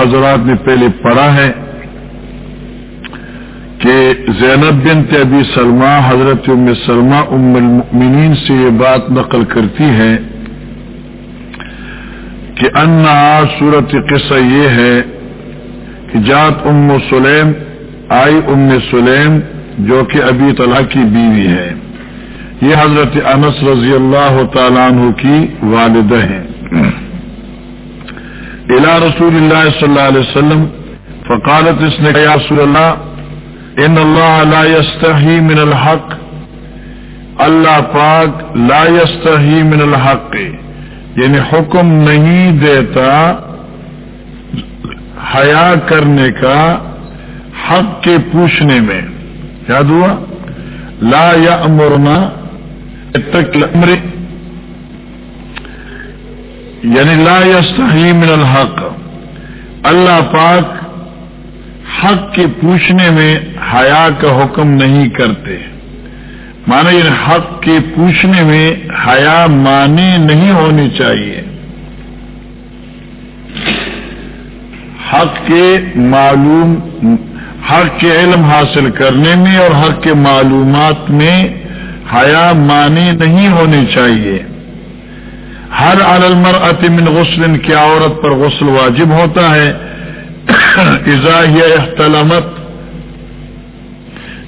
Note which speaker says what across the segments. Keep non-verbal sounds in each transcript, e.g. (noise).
Speaker 1: حضرات نے پہلے پڑھا ہے کہ زینب بنت ابی سلمہ، حضرت ام سلمہ، ام المؤمنین سے یہ بات نقل کرتی ہے کہ انا صورت قصہ یہ ہے کہ جات ام سلیم آئی ام سلیم جو کہ ابھی طلح کی بیوی ہے۔ یہ حضرت انس رضی اللہ تعالیٰ عنہ کی والدہ ہیں۔ الى رسول اللہ صلی اللہ علیہ وسلم فقالت اس نے یا رسول اللہ، ان اللہ لا يستحی من الحق، اللہ پاک لا يستحی من الحق یعنی حکم نہیں دیتا حیا کرنے کا حق کے پوچھنے میں۔ یاد ہوا؟ لا یا امرنا یعنی لا یستحی من الحق. اللہ پاک حق کے پوچھنے میں حیا کا حکم نہیں کرتے. مانا یعنی حق کے پوچھنے میں حیا مانی نہیں ہونی چاہیے. حق کے معلوم، حق کے علم حاصل کرنے میں اور حق کے معلومات میں حیا مانی نہیں ہونی چاہیے. ہر المر من غسل کی عورت پر غسل واجب ہوتا ہے۔ (coughs) اضاحیہ احتلامت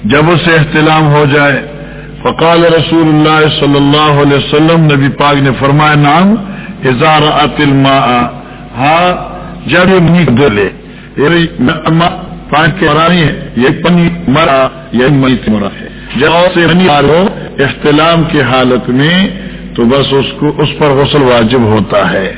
Speaker 1: جب اسے احتلام ہو جائے۔ فقال رسول اللہ صلی اللہ علیہ وسلم، نبی پاک نے فرمایا نام اظہار عطل ہاں جب لے۔ یعنی، پانچ ہے یہ پنی مرا یہ مئی مرا ہے۔ جب سے احتلام کی حالت میں تو بس اس کو اس پر غسل واجب ہوتا ہے۔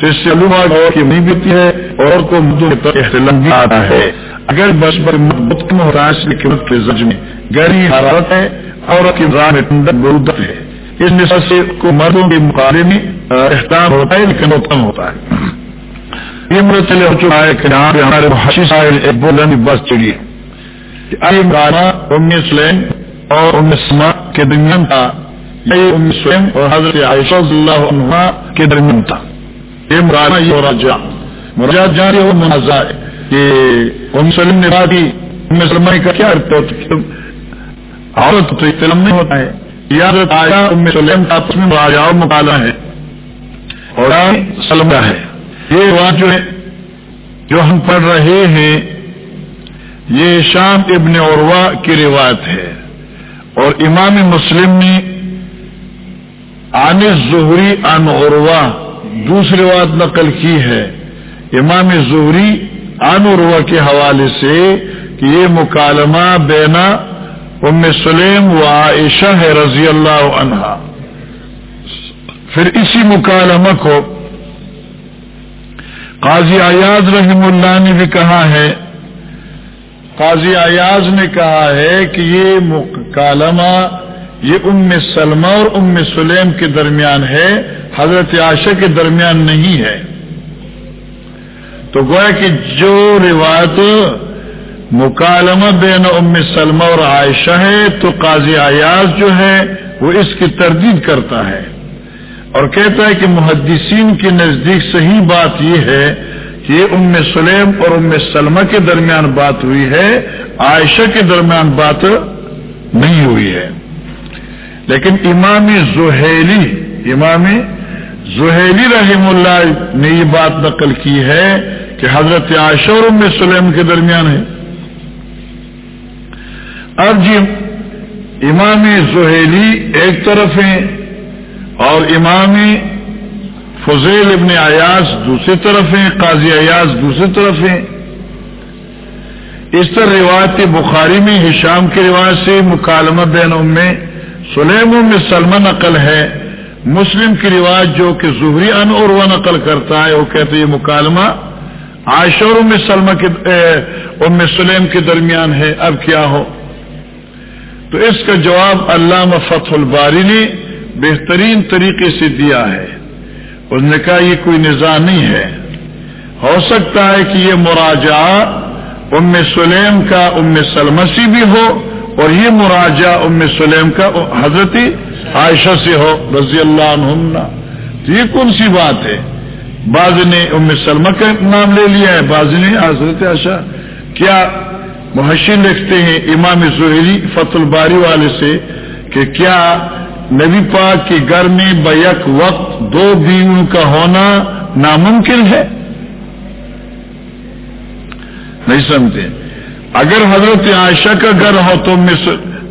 Speaker 1: تو اس سے اور کی نہیں بیتی ہے اور کو احتلام بھی آتا ہے۔ اگر بس پر متم ہوتا ہے کے زج میں گہری حرارت ہے اور کی راہ میں ٹنڈک ہے۔ اس نسل سے کو مردوں کے مقابلے میں احتام ہوتا ہے، لیکن اتم ہوتا ہے۔ یہ مرد چلے ہو چکا ہے کہ جہاں پہ ہمارے حشی صاحب ایک بولن بس چلی ہے چڑی ام سلیم اور ام سما کے درمیان تھا یہ اور حضرت عائشہ اللہ عنہ کے درمیان تھا یہ مرانا یہ راجا مراجا جان رہے ہو منازع ہے کہ ام سلیم نے کہا کہ ام سلمہ کا کیا عورت تو اختلام نہیں ہوتا ہے. یہ حضرت عائشہ ام سلیم کا آپس میں مراجع اور مقالہ ہے. اور سلمہ ہے. یہ بات جو ہے، جو ہم پڑھ رہے ہیں، یہ شام ابن عروا کی روایت ہے. اور امام مسلم نے آن ظہری ان عروا دوسری بات نقل کی ہے۔ امام ظہری ان عروا کے حوالے سے کہ یہ مکالمہ بینا ام سلیم و عائشہ ہے رضی اللہ عنہا۔ پھر اسی مکالمہ کو قاضی ایاز رحم اللہ نے بھی کہا ہے۔ قاضی ایاز نے کہا ہے کہ یہ مکالمہ یہ ام سلمہ اور ام سلیم کے درمیان ہے، حضرت عائشہ کے درمیان نہیں ہے۔ تو گویا کہ جو روایت مکالمہ بین ام سلمہ اور عائشہ ہے، تو قاضی ایاز جو ہے، وہ اس کی تردید کرتا ہے۔ اور کہتا ہے کہ محدثین کے نزدیک صحیح بات یہ ہے کہ یہ ام سلیم اور ام سلمہ کے درمیان بات ہوئی ہے، عائشہ کے درمیان بات نہیں ہوئی ہے۔ لیکن امام زہیلی امام زہیلی رحم اللہ نے یہ بات نقل کی ہے کہ حضرت عائشہ اور ام سلیم کے درمیان ہے۔ اب جی امام زہیلی ایک طرف ہیں اور امام فضیل ابن ایاز دوسری طرف ہیں، قاضی ایاز دوسری طرف ہیں۔ اس طرح روایت بخاری میں ہشام کی روایت سے مکالمہ بین میں سلیم میں سلم نقل ہے، مسلم کی روایت جو کہ ظہری ان اور وہ نقل کرتا ہے، وہ کہتے یہ مکالمہ عاشور ام سلم کے ام سلیم کے درمیان ہے، اب کیا ہو؟ تو اس کا جواب علامہ فتح الباری نے بہترین طریقے سے دیا ہے۔ اس نے کہا یہ کوئی نظام نہیں ہے۔ ہو سکتا ہے کہ یہ مراجعہ ام سلیم کا ام سلمسی بھی ہو اور یہ مراجعہ ام سلیم کا حضرت عائشہ سے ہو، رضی اللہ عنہ تو یہ کون سی بات ہے؟ بعض نے ام سلمہ کا نام لے لیا ہے، بعض نے حضرت آشا کیا محشی لکھتے ہیں امام زہری فت الباری والے سے کہ کیا نبی پاک کے گھر میں بیک وقت دو بیویوں کا ہونا ناممکن ہے؟ نہیں سمجھتے۔ اگر حضرت عائشہ کا گھر ہو تو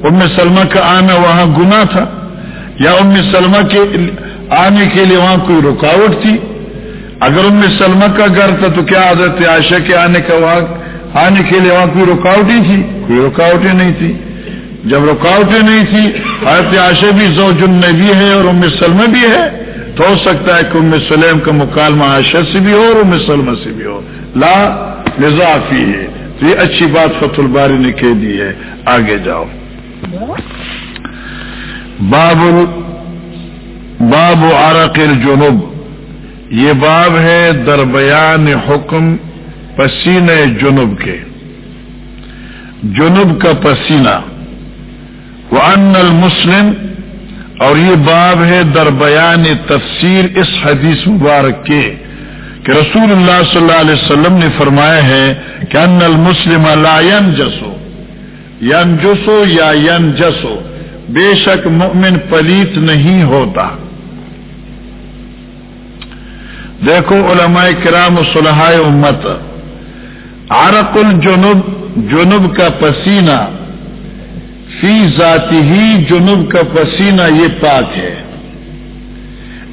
Speaker 1: ام سلمہ کا آنا وہاں گنا تھا، یا ام سلمہ کے آنے کے لیے وہاں کوئی رکاوٹ تھی؟ اگر ام سلمہ کا گھر تھا تو کیا حضرت عائشہ کے آنے کا وہاں آنے کے لیے وہاں کوئی رکاوٹ ہی تھی کوئی رکاوٹیں نہیں تھی جب رکاوٹیں نہیں تھی حضرت عائشہ بھی زوج النبی ہے اور ام سلمہ بھی ہے۔ تو ہو سکتا ہے کہ ام سلیم کا مکالمہ عائشہ سے بھی ہو اور ام سلمہ سے بھی ہو۔ لا نظافی ہے۔ یہ اچھی بات فت الباری نے کہہ دی ہے، آگے جاؤ۔ باب باب عرق الجنوب۔ یہ باب ہے دربیان حکم پسینے جنوب کے۔ جنوب کا پسینہ۔ وہ ان المسلم اور یہ باب ہے دربیان تفسیر اس حدیث مبارک کے۔ کہ رسول اللہ صلی اللہ علیہ وسلم نے فرمایا ہے کہ ان المسلم لا جسو ین جسو یا ین جسو بے شک مؤمن پلیت نہیں ہوتا. دیکھو علماء کرام صلحائے امت. عرق الجنوب، جنوب کا پسینہ. فی ذاتی ہی جنوب کا پسینہ یہ پاک ہے.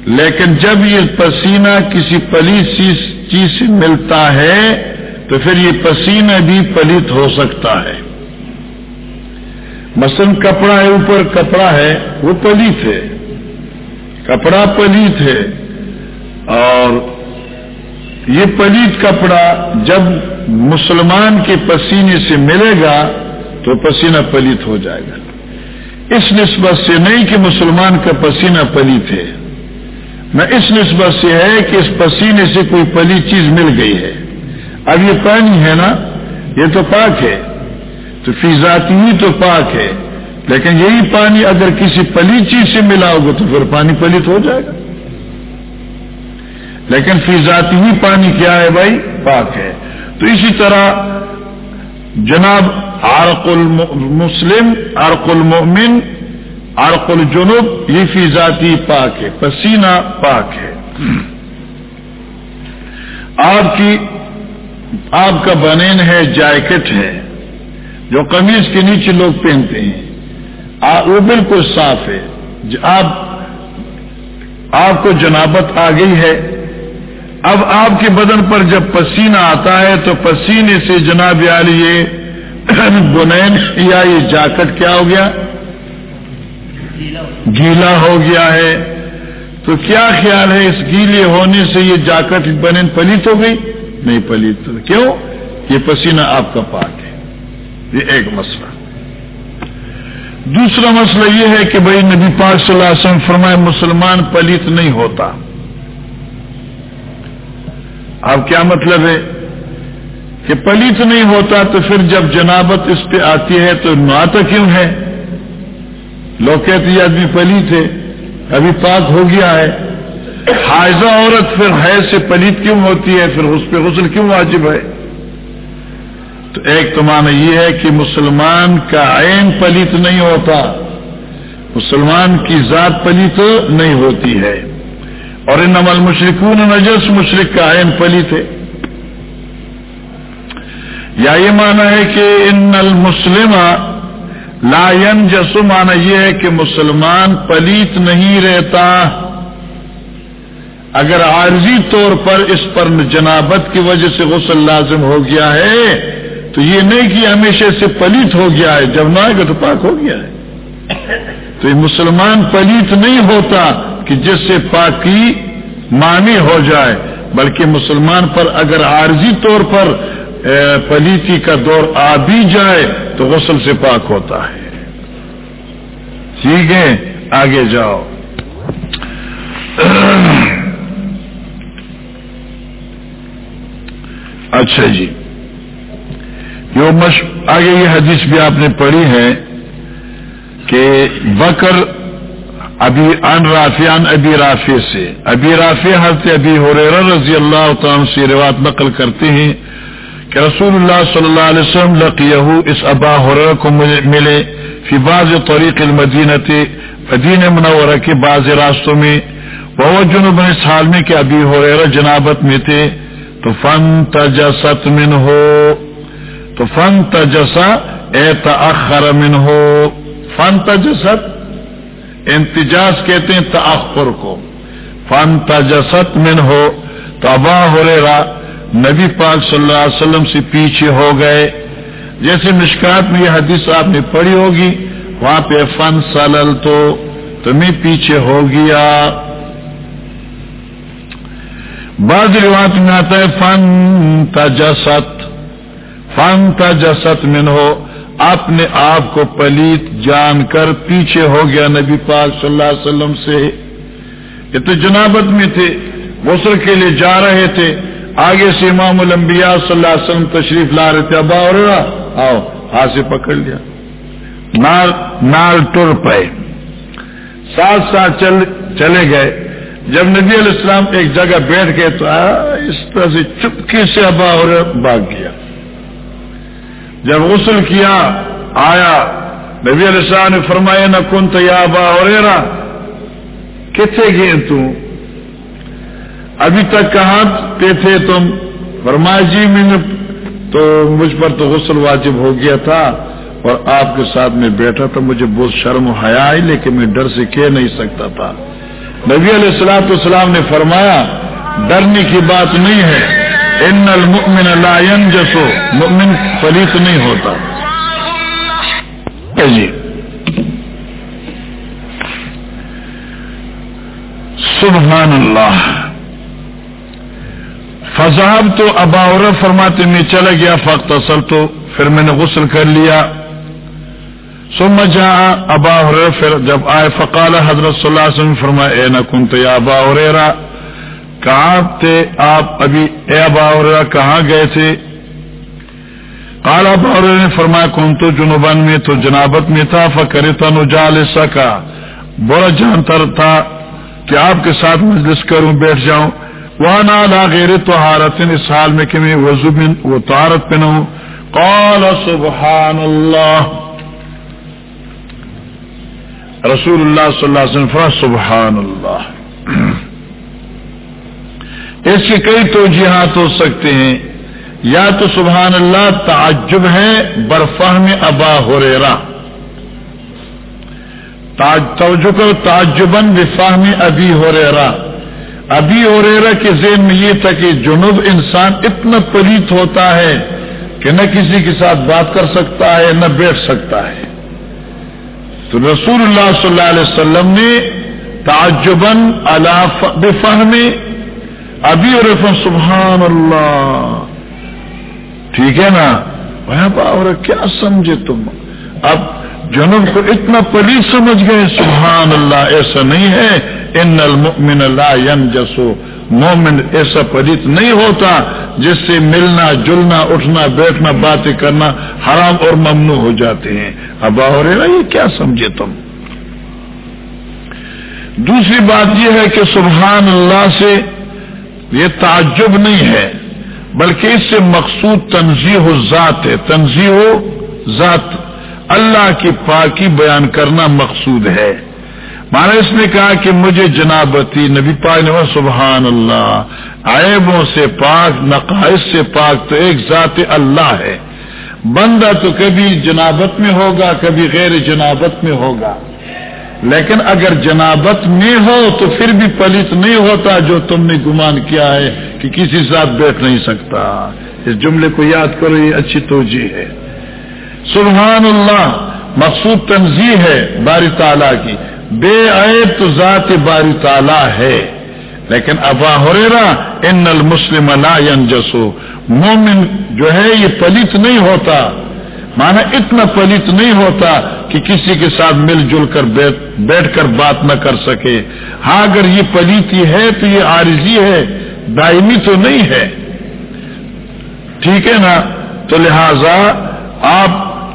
Speaker 1: لیکن جب یہ پسینہ کسی پلیت چیز سے ملتا ہے، تو پھر یہ پسینہ بھی پلیت ہو سکتا ہے۔ مثلا کپڑا ہے، اوپر کپڑا ہے، وہ پلیت ہے۔ کپڑا پلیت ہے۔ اور یہ پلیت کپڑا جب مسلمان کے پسینے سے ملے گا، تو پسینہ پلیت ہو جائے گا۔ اس نسبت سے نہیں کہ مسلمان کا پسینہ پلیت ہے۔ نہ اس نسبت سے ہے کہ اس پسینے سے کوئی پلی چیز مل گئی ہے۔ اب یہ پانی ہے نا، یہ تو پاک ہے۔ تو فیضاتی ہی تو پاک ہے۔ لیکن یہی پانی اگر کسی پلی چیز سے ملا ہوگا تو پھر پانی پلیت ہو جائے گا۔ لیکن فیضاتی ہی پانی کیا ہے بھائی؟ پاک ہے۔ تو اسی طرح جناب عرق المسلم، عرق المؤمن عرق الجنوب، یہ فی ذاتی پاک ہے، پسینہ پاک ہے۔ آپ کی آپ کا بنین ہے، جیکٹ ہے، جو قمیض کے نیچے لوگ پہنتے ہیں۔ وہ بالکل صاف ہے۔ آپ آپ کو جنابت آ گئی ہے۔ اب آپ کے بدن پر جب پسینہ آتا ہے، تو پسینے سے جناب علی یہ بنین یا یہ جاکٹ کیا ہو گیا؟ گیلا ہو گیا۔ ہے۔ تو کیا خیال ہے اس گیلے ہونے سے یہ جاکٹ بنین پلیت ہو گئی؟ نہیں پلیت کیوں؟ یہ پسینہ آپ کا پاک ہے۔ یہ ایک مسئلہ۔ دوسرا مسئلہ یہ ہے کہ بھائی نبی پاک صلی اللہ علیہ وسلم فرمائے مسلمان پلیت نہیں ہوتا۔ اب کیا مطلب ہے؟ کہ پلیت نہیں ہوتا تو پھر جب جنابت اس پہ آتی ہے تو ناتا کیوں ہے؟ لوگ کہتے آدمی پلیت ہے ابھی پاک ہو گیا ہے۔ حاضہ عورت پھر حیض سے پلیت کیوں ہوتی ہے؟ پھر اس پہ غسل کیوں واجب ہے؟ تو ایک تو معنی یہ ہے کہ مسلمان کا عین پلیت نہیں ہوتا، مسلمان کی ذات پلیت نہیں ہوتی ہے۔ اور ان عمل مشرقون نجس مشرق کا عین پلیت ہے۔ یا یہ مانا ہے کہ ان المسلم لا جسو مانا یہ ہے کہ مسلمان پلیت نہیں رہتا۔ اگر عارضی طور پر اس پر جنابت کی وجہ سے غسل لازم ہو گیا ہے، تو یہ نہیں کہ ہمیشہ سے پلیت ہو گیا ہے، جب نہ آئے گا تو پاک ہو گیا ہے۔ تو یہ مسلمان پلیت نہیں ہوتا کہ جس سے پاکی مانی ہو جائے، بلکہ مسلمان پر اگر عارضی طور پر پلیتی کا دور آ بھی جائے تو غسل سے پاک ہوتا ہے۔ ٹھیک ہے، آگے جاؤ۔ اچھا جی۔ جو مش، آگے یہ حدیث بھی آپ نے پڑھی ہے کہ بکر ابھی ان رافیان ابھی رافی سے ابھی رافی حضرت ابھی ہو رضی اللہ تعالیٰ سے روایت نقل کرتے ہیں۔ کہ رسول اللہ صلی اللہ علیہ وسلم لقیہ اس ابا حرر کو ملے فی بعض طریق المدینت مدین منورہ کے بعض راستوں میں۔ وہ جنوب اس حال میں کہ ابھی ہو جنابت میں تھے۔ تو فن تجست من ہو تو فن تجسا اے تأخر من ہو فن تجست، انتجاز کہتے ہیں تأخر کو۔ فن تجست من ہو تو ابا ہو نبی پاک صلی اللہ علیہ وسلم سے پیچھے ہو گئے۔ جیسے مشکات میں یہ حدیث آپ نے پڑھی ہوگی، وہاں پہ فن سلل تو تمہیں پیچھے ہو گیا۔ بعض روایت میں آتا ہے، فن تجست فن تجست من ہو اپنے آپ کو پلیت جان کر پیچھے ہو گیا نبی پاک صلی اللہ علیہ وسلم سے۔ یہ تو جنابت میں تھے، غسل کے لیے جا رہے تھے آگے سے امام الانبیاء صلی اللہ علیہ وسلم تشریف لا رہے تھے، ابا اور آؤ، ہاتھ سے پکڑ لیا۔ نال نال ٹر پائے ساتھ ساتھ چل، چلے گئے۔ جب نبی علیہ السلام ایک جگہ بیٹھ گئے تو اس طرح سے چپکے سے ابا اور بھاگ گیا۔ جب غسل کیا، آیا۔ نبی علیہ السلام نے فرمایا، نہ کن تو یا ابا اور کتنے گئے تم ابھی تک کہاں پہ تھے تم؟ فرمایا جی میں نے تو مجھ پر تو غسل واجب ہو گیا تھا اور آپ کے ساتھ میں بیٹھا تھا۔ مجھے بہت شرم حیا آئی لیکن میں ڈر سے کہہ نہیں سکتا تھا۔ نبی علیہ السلاۃ السلام نے فرمایا ڈرنے کی بات نہیں ہے۔ ان المؤمن لا ينجسو مؤمن پلیت نہیں ہوتا۔ جی۔ سبحان اللہ۔ فضاب تو، ابا اور فرماتے، میں چلا گیا فخت اصل تو پھر میں نے غسل کر لیا۔ سم جا ابا پھر جب آئے، فقال حضرت صلی اللہ علیہ وسلم، فرمایا، اے نہ کن تو ابا اور کہاں تھے آپ ابھی؟ اے ابا اور کہاں گئے تھے؟ کالا باور نے فرمایا کن تو جنوبان میں تو جنابت میں تھا فکر تھا نجال سکا بڑا جانتا تھا کہ آپ کے ساتھ مجلس کروں، بیٹھ جاؤں۔ وانا لا غیر طہارت اس حال میں کہ میں وضو میں وہ طہارت پہ نہ ہوں۔ قال سبحان اللہ رسول اللہ صلی اللہ علیہ وسلم سبحان اللہ اس کے کئی توجیحات ہو سکتے ہیں۔ یا تو سبحان اللہ تعجب ہے برفہم ابا ہریرا توجہ کرو تعجبن بفہم ابی ہریرا ابھی اور کے ذہن میں یہ تھا کہ جنوب انسان اتنا پلیت ہوتا ہے کہ نہ کسی کے ساتھ بات کر سکتا ہے، نہ بیٹھ سکتا ہے۔ تو رسول اللہ صلی اللہ علیہ وسلم نے تعجبن فہم ابھی اور سبحان اللہ۔ ٹھیک ہے نا؟ اور کیا سمجھے تم؟ اب جنوب کو اتنا پلیت سمجھ گئے، سبحان اللہ، ایسا نہیں ہے۔ ان المؤمن لا ينجسو مومن ایسا پلیت نہیں ہوتا جس سے ملنا، جلنا، اٹھنا، بیٹھنا، باتیں کرنا حرام اور ممنوع ہو جاتے ہیں۔ اب اور یہ کیا سمجھے تم؟ دوسری بات یہ ہے کہ سبحان اللہ سے یہ تعجب نہیں ہے، بلکہ اس سے مقصود تنظیح و ذات ہے۔ تنظیح و ذات اللہ کی پاکی بیان کرنا مقصود ہے۔ مانا اس نے کہا کہ مجھے جنابتی نبی پاک نے سبحان اللہ، عیبوں سے پاک، نقائص سے پاک تو ایک ذات اللہ ہے۔ بندہ تو کبھی جنابت میں ہوگا، کبھی غیر جنابت میں ہوگا۔ لیکن اگر جنابت میں ہو تو پھر بھی پلت نہیں ہوتا جو تم نے گمان کیا ہے کہ کسی ساتھ بیٹھ نہیں سکتا۔ اس جملے کو یاد کرو، یہ اچھی توجہ ہے۔ سبحان اللہ، مقصود تنظیم ہے باری تعالیٰ کی۔ بے عیب تو ذات باری تعالیٰ ہے۔ لیکن ابا ہریرا ان المسلم لا ينجسو مومن جو ہے یہ پلت نہیں ہوتا۔ مانا اتنا پلت نہیں ہوتا کہ کسی کے ساتھ مل جل کر بیٹھ کر بات نہ کر سکے۔ ہاں اگر یہ پلیتی ہے تو یہ عارضی ہے، دائمی تو نہیں ہے۔ ٹھیک ہے نا؟ تو لہذا آپ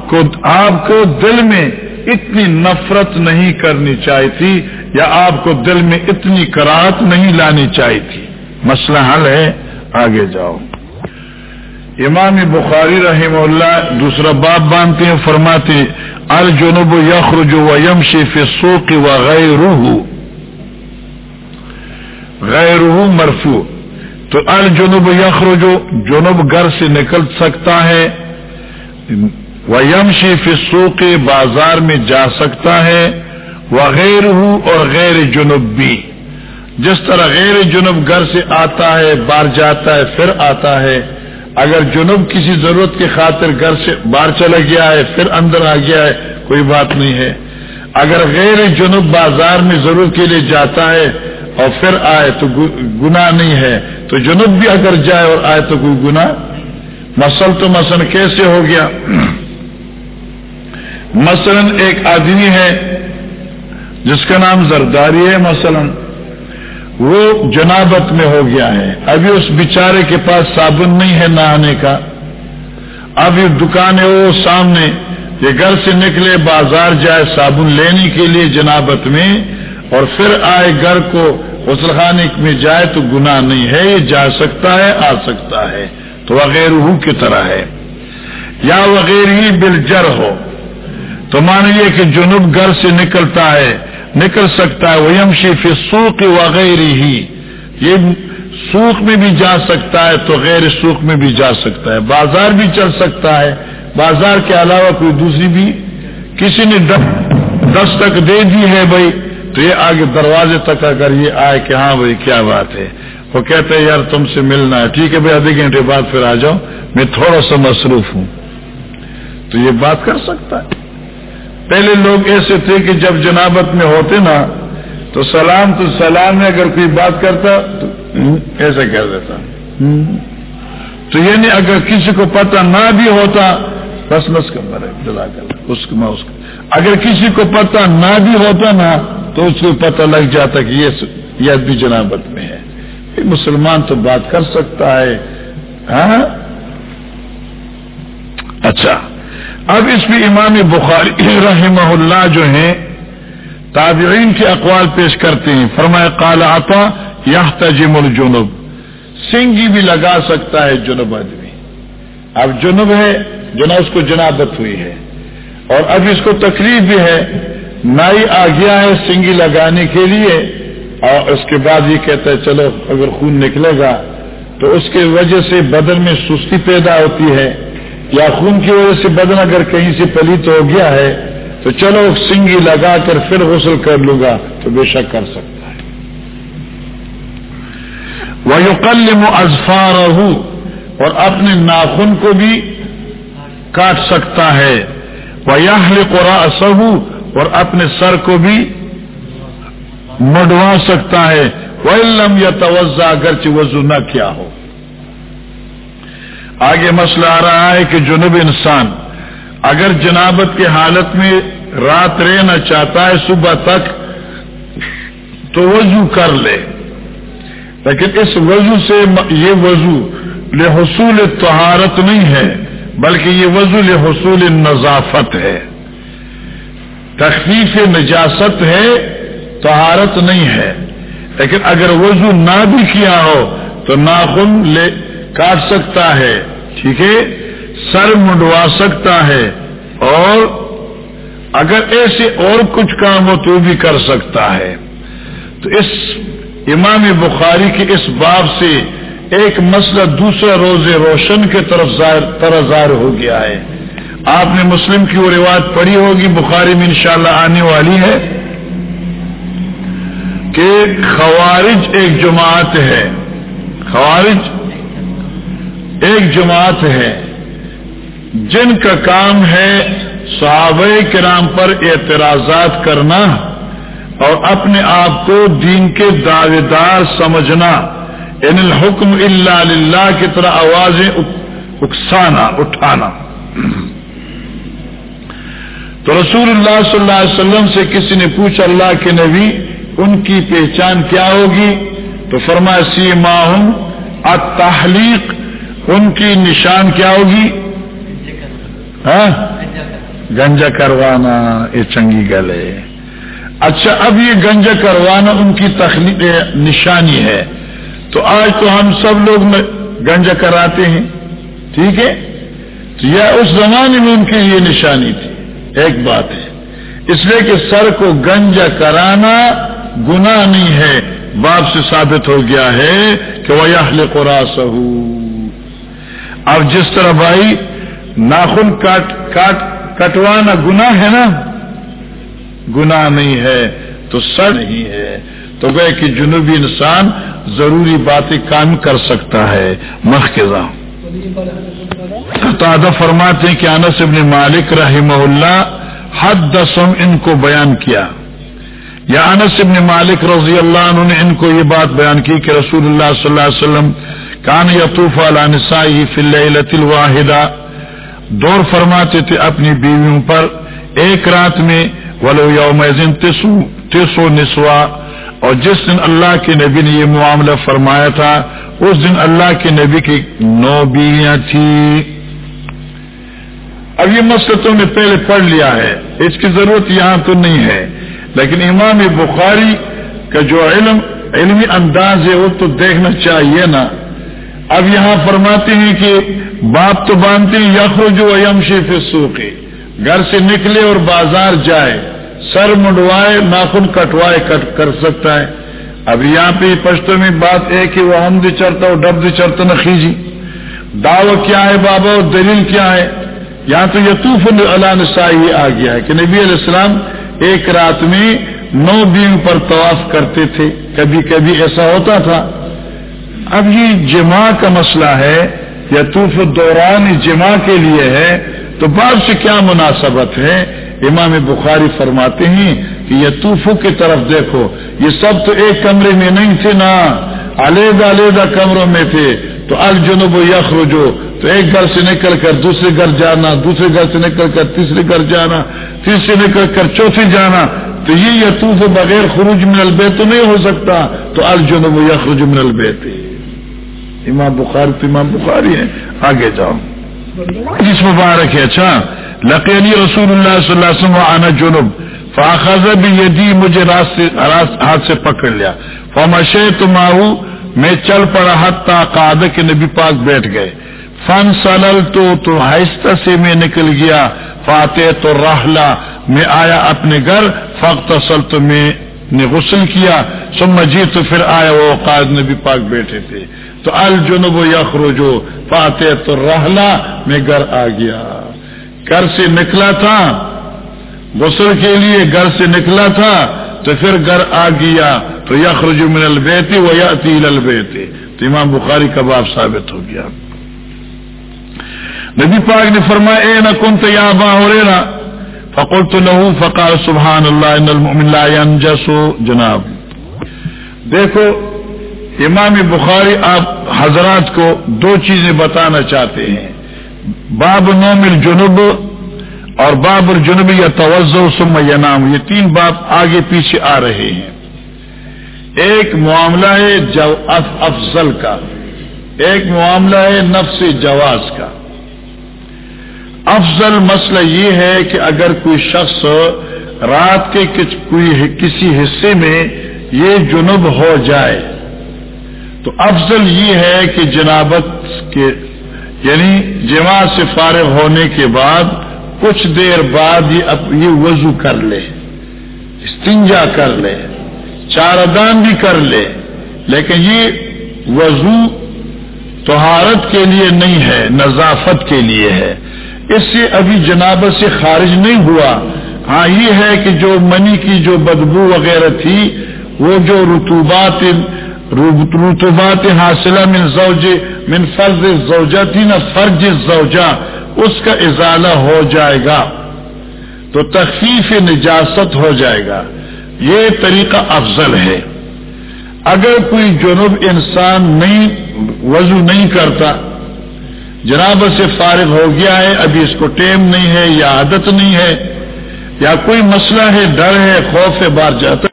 Speaker 1: کو آپ کو دل میں اتنی نفرت نہیں کرنی چاہیے تھی یا آپ کو دل میں اتنی کراہت نہیں لانی چاہیے تھی۔ مسئلہ حل ہے، آگے جاؤ۔ امام بخاری رحم اللہ دوسرا باب باندھتے ہیں، فرماتے الجنوب یخرج و یمشی فی السوق و غیرہ۔ غیرہ مرفوع۔ تو الجنوب یخرج جنوب گھر سے نکل سکتا ہے۔ وہ یمشی فسو کے بازار میں جا سکتا ہے وغیر اور غیر جنوب بھی۔ جس طرح غیر جنوب گھر سے آتا ہے، باہر جاتا ہے، پھر آتا ہے۔ اگر جنوب کسی ضرورت کی خاطر گھر سے باہر چلا گیا ہے، پھر اندر آ گیا ہے، کوئی بات نہیں ہے۔ اگر غیر جنوب بازار میں ضرورت کے لیے جاتا ہے اور پھر آئے تو گنا نہیں ہے۔ تو جنوب بھی اگر جائے اور آئے تو کوئی گنا مسل تو مثلا کیسے ہو گیا؟ مثلا ایک آدمی ہے، جس کا نام زرداری ہے، مثلا وہ جنابت میں ہو گیا ہے۔ ابھی اس بیچارے کے پاس صابن نہیں ہے نہانے کا۔ اب دکان ہے، وہ سامنے یہ گھر سے نکلے، بازار جائے صابن لینے کے لیے جنابت میں، اور پھر آئے گھر کو غسل خانے میں جائے تو گناہ نہیں ہے، یہ جا سکتا ہے، آ سکتا ہے۔ تو وغیرہ کی طرح ہے۔ یا وغیر ہی بلجر ہو۔ تو مانیے کہ جنوب گھر سے نکلتا ہے، نکل سکتا ہے ویم شیف سوکھ وغیرہ ہی یہ سوکھ میں بھی جا سکتا ہے تو غیر سوکھ میں بھی جا سکتا ہے۔ بازار بھی چل سکتا ہے۔ بازار کے علاوہ کوئی دوسری بھی کسی نے دستک دے دی ہے بھائی، تو یہ آگے دروازے تک اگر یہ آئے کہ ہاں بھائی، کیا بات ہے۔ وہ کہتے ہیں، یار تم سے ملنا ہے۔ ٹھیک ہے بھائی، آدھے گھنٹے بعد پھر آ جاؤ۔ میں تھوڑا سا مصروف ہوں۔ تو یہ بات کر سکتا ہے۔ پہلے لوگ ایسے تھے کہ جب جنابت میں ہوتے نا، تو سلام تو سلام میں اگر کوئی بات کرتا تو ایسا کہہ دیتا۔ تو یعنی اگر کسی کو پتہ نہ بھی ہوتا، بس مس کر مرے جدا کر اس کو اس اگر کسی کو پتہ نہ بھی ہوتا نا، تو اس کو پتہ لگ جاتا کہ یہ بھی جنابت میں ہے۔ مسلمان تو بات کر سکتا ہے۔ ہاں؟ اچھا۔ اب اس میں امام بخاری (coughs) رحمہ اللہ جو ہیں، تابعین کے اقوال پیش کرتے ہیں۔ فرمایا کالا آتا یا تجم الجنوب۔ سنگی بھی لگا سکتا ہے جنوب آدمی۔ اب جنوب ہے جنا اس کو جنابت ہوئی ہے۔ اور اب اس کو تکلیف بھی ہے۔ نائی آ گیا ہے سنگی لگانے کے لیے۔ اور اس کے بعد یہ کہتا ہے، چلو، اگر خون نکلے گا تو اس کی وجہ سے بدن میں سستی پیدا ہوتی ہے۔ یا خون کی وجہ سے بدن اگر کہیں سے پلیت ہو گیا ہے، تو چلو سنگی لگا کر پھر غسل کر لوں گا، تو بے شک کر سکتا ہے۔ وہ یوکلم ازفار اور اپنے ناخن کو بھی کاٹ سکتا ہے۔ وہ یا قرآ اور اپنے سر کو بھی مڈوا سکتا ہے۔ وہ علم یا توجہ اگرچہ وضو نہ کیا ہو۔ آگے مسئلہ آ رہا ہے کہ جنوب انسان، اگر جنابت کی حالت میں رات رہنا چاہتا ہے، صبح تک تو وضو کر لے۔ لیکن اس وضو سے یہ وضو لحصول تہارت نہیں ہے، بلکہ یہ وضو لحصول نظافت ہے۔ تخفیف نجاست ہے تہارت نہیں ہے۔ لیکن اگر وضو نہ بھی کیا ہو، تو ناخن لے کاٹ سکتا ہے، ٹھیک ہے؟ سر منڈوا سکتا ہے، اور اگر ایسے اور کچھ کام ہو تو بھی کر سکتا ہے۔ تو اس امام بخاری کے اس باب سے ایک مسئلہ دوسرا روز روشن کے طرف طرح ظاہر ہو گیا ہے۔ آپ نے مسلم کی وہ روایت پڑھی ہوگی، بخاری میں انشاءاللہ آنے والی ہے کہ خوارج ایک جماعت ہے۔ خوارج ایک جماعت ہے۔ جن کا کام ہے صحابہ کرام پر اعتراضات کرنا اور اپنے آپ کو دین کے دعوے دار سمجھنا۔ ان الحکم اللہ للہ کی طرح آوازیں اکسانا، اٹھانا۔ تو رسول اللہ صلی اللہ علیہ وسلم سے کسی نے پوچھا اللہ کے نبی، ان کی پہچان کیا ہوگی؟ تو فرمایا سی ماہم تحلیق ان کی نشان کیا ہوگی؟ ہاں؟ گنجا کروانا، یہ چنگی گل ہے۔ اچھا اب یہ گنجا کروانا ان کی تخلیق نشانی ہے۔ تو آج تو ہم سب لوگ گنجا کراتے ہیں۔ ٹھیک ہے؟ تو یہ اس زمانے میں ان کی یہ نشانی تھی۔ ایک بات ہے۔ اس لیے کہ سر کو گنجا کرانا گنا نہیں ہے۔ باپ سے ثابت ہو گیا ہے کہ وہ یہ قرآ اب جس طرح بھائی ناخن کاٹ کاٹ کٹوانا گنا ہے نا؟ گنا نہیں ہے، تو سر نہیں ہے۔ تو وہ کہ جنوبی انسان ضروری باتیں کام کر سکتا ہے۔ مخ کے تازہ فرماتے ہیں کہ انس ابن مالک رحمہ اللہ حد دسم ان کو بیان کیا۔ یا انس ابن مالک رضی اللہ عنہ نے ان کو یہ بات بیان کی کہ رسول اللہ صلی اللہ علیہ وسلم کان یطوف علی نسائی فی اللیلۃ الواحدہ۔ دور فرماتے تھے اپنی بیویوں پر، ایک رات میں، ولو یوم تسو تسو نسوا۔ اور جس دن اللہ کے نبی نے یہ معاملہ فرمایا تھا، اس دن اللہ کے نبی کی نو بیویاں تھیں۔ اب یہ مسئلہ تم نے پہلے پڑھ لیا ہے، اس کی ضرورت یہاں تو نہیں ہے۔ لیکن امام بخاری کا جو علم، علمی انداز ہے، وہ تو دیکھنا چاہیے نا۔ اب یہاں فرماتے ہیں کہ باپ تو باندھتے ہیں یخر جو یمشی فسوقی گھر سے نکلے اور بازار جائے، سر منڈوائے، ناخن کٹوائے، کٹ کر سکتا ہے۔ اب یہاں پہ پشتوں میں بات ہے کہ وہ ہم بھی چڑھتا اور ڈب بھی چڑھتا نہ خیجی۔ دعو کیا ہے بابا، اور دلیل کیا ہے؟ یہاں تو یتوف اللہ نسائی آ گیا ہے کہ نبی علیہ السلام ایک رات میں نو دن پر طواف کرتے تھے۔ کبھی کبھی ایسا ہوتا تھا اب یہ جمع کا مسئلہ ہے یتوف دوران جمع کے لیے ہے، تو باپ سے کیا مناسبت ہے؟ امام بخاری فرماتے ہیں کہ یہ توفو کی طرف دیکھو، یہ سب تو ایک کمرے میں نہیں تھے نا، علیحدہ علیحدہ کمروں میں تھے۔ تو الجنوب و یخرجو، تو ایک گھر سے نکل کر دوسرے گھر جانا، دوسرے گھر سے نکل کر تیسرے گھر جانا، تیسرے نکل کر چوتھی جانا۔ تو یہ یتوف بغیر خروج من البیت تو نہیں ہو سکتا، تو الجنوب و یخرج من البیت۔ امام بخاری تو امام بخاری ہے آگے جاؤ۔ اس مبارک ہے اچھا۔ لقینی رسول اللہ صلی اللہ علیہ وسلم آنا جنوب فاخذ بھی یہ مجھے ہاتھ سے پکڑ لیا۔ فمشے تو ماہو، میں چل پڑا حتہ قاد کے نبی پاک بیٹھ گئے۔ فن سلل تو تو آہستہ سے میں نکل گیا۔ فاتح تو راہلا میں آیا اپنے گھر فخت اصل تو میں نے غسل کیا۔ سم مجید تو پھر آیا وہ قائد نبی پاک بیٹھے تھے۔ تو الجنوب یخرجو فاتح تو رہلا میں گھر آ گیا۔ گھر سے نکلا تھا، غسل کے لیے گھر سے نکلا تھا، تو پھر گھر آ گیا۔ تو یخرج من البیتی و یا تیل البیتی تو امام بخاری کا باب ثابت ہو گیا۔ نبی پاک نے فرمایا، اے نہ کن تو یا با ہو رینا فقول تو لہو فقال سبحان اللہ، ان المؤمن لا ينجسو جناب۔ دیکھو امام بخاری آپ حضرات کو دو چیزیں بتانا چاہتے ہیں۔ باب نوم الجنوب اور باب الجنوب یا توجہ سم یا نام یہ تین باب آگے پیچھے آ رہے ہیں۔ ایک معاملہ ہے جو افضل کا۔ ایک معاملہ ہے نفس جواز کا۔ افضل مسئلہ یہ ہے کہ اگر کوئی شخص رات کے کوئی کسی حصے میں یہ جنوب ہو جائے۔ تو افضل یہ ہے کہ جنابت کے یعنی جمع سے فارغ ہونے کے بعد کچھ دیر بعد یہ وضو کر لے، استنجا کر لے چار بھی کر لے، لیکن یہ وضو تہارت کے لیے نہیں ہے، نظافت کے لیے ہے۔ اس سے ابھی جنابت سے خارج نہیں ہوا۔ ہاں یہ ہے کہ جو منی کی جو بدبو وغیرہ تھی، وہ جو رتوبات رتوبات حاصلہ من زوج من فرض زوجہ تھی نا فرج زوجہ اس کا ازالہ ہو جائے گا۔ تو تخفیف نجاست ہو جائے گا۔ یہ طریقہ افضل ہے۔ اگر کوئی جنوب انسان نہیں وضو نہیں کرتا، جناب سے فارغ ہو گیا ہے، ابھی اس کو ٹیم نہیں ہے یا عادت نہیں ہے، یا کوئی مسئلہ ہے، ڈر ہے، خوف ہے بار جاتا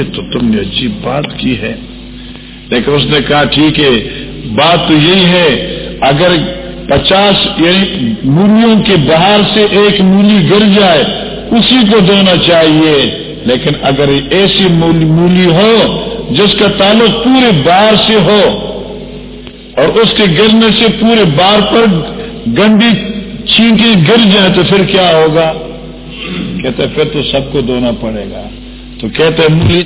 Speaker 1: یہ تو تم نے عجیب بات کی ہے۔ لیکن اس نے کہا، ٹھیک ہے، بات تو یہی ہے، اگر پچاس یعنی مولیوں کے باہر سے ایک مولی گر جائے، اسی کو دینا چاہیے۔ لیکن اگر ایسی مولی ہو، جس کا تعلق پورے بار سے ہو، اور اس کے گرنے سے پورے بار پر گندی چینٹی گر جائے، تو پھر کیا ہوگا؟ کہتے پھر تو سب کو دھونا پڑے گا۔ تو کہتے مولی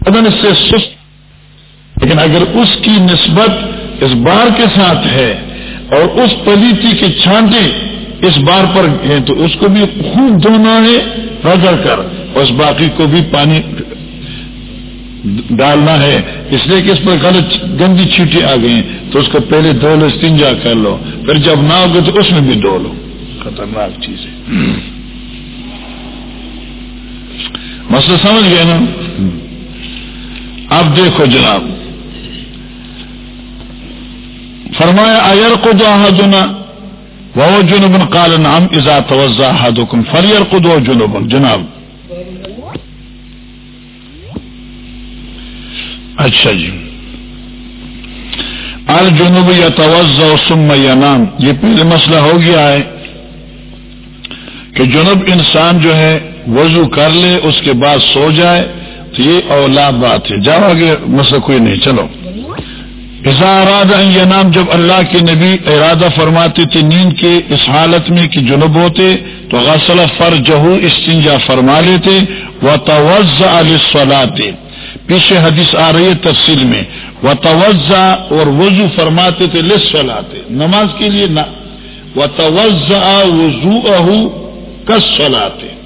Speaker 1: بدن سے سست، لیکن اگر اس کی نسبت اس بار کے ساتھ ہے اور اس پلیتی کے چھانٹے اس بار پر ہیں، تو اس کو بھی خوب دھونا ہے رگڑ کر اس باقی کو بھی پانی ڈالنا ہے۔ اس لیے کہ اس پر غلط گندی چھیٹی آ گئی تو اس کو پہلے دھو لو استنجا کر لو، پھر جب نہ ہوگا تو اس میں بھی دھو لو۔ خطرناک چیز ہے۔ مسئلہ سمجھ گئے نا؟ اب دیکھو جناب۔ فرمایا ایئر کو دو احدنا وہ جنوبن کال نام ازا توجہ حدکم فریئر کو دو جنوبن جناب۔ اچھا جی۔ الجنوب یا توجہ سم یا نام یہ پہلے مسئلہ ہو گیا ہے کہ جنوب انسان جو ہے وضو کر لے، اس کے بعد سو جائے، تو یہ اولا بات ہے۔ جاؤ آگے، مسئلہ کوئی نہیں، چلو۔ ارادہ یہ نام جب اللہ کے نبی ارادہ فرماتے تھے، نیند کے اس حالت میں کہ جنوب ہوتے، تو غسل فر جہو استنجا فرما لیتے وہ توجہ علیہ پیچھے حدیث آ رہی ہے تفصیل میں۔ وہ توجہ اور وضو فرماتے تھے لس نماز کے لیے نہ۔ وہ توجہ وضو کس سلاتے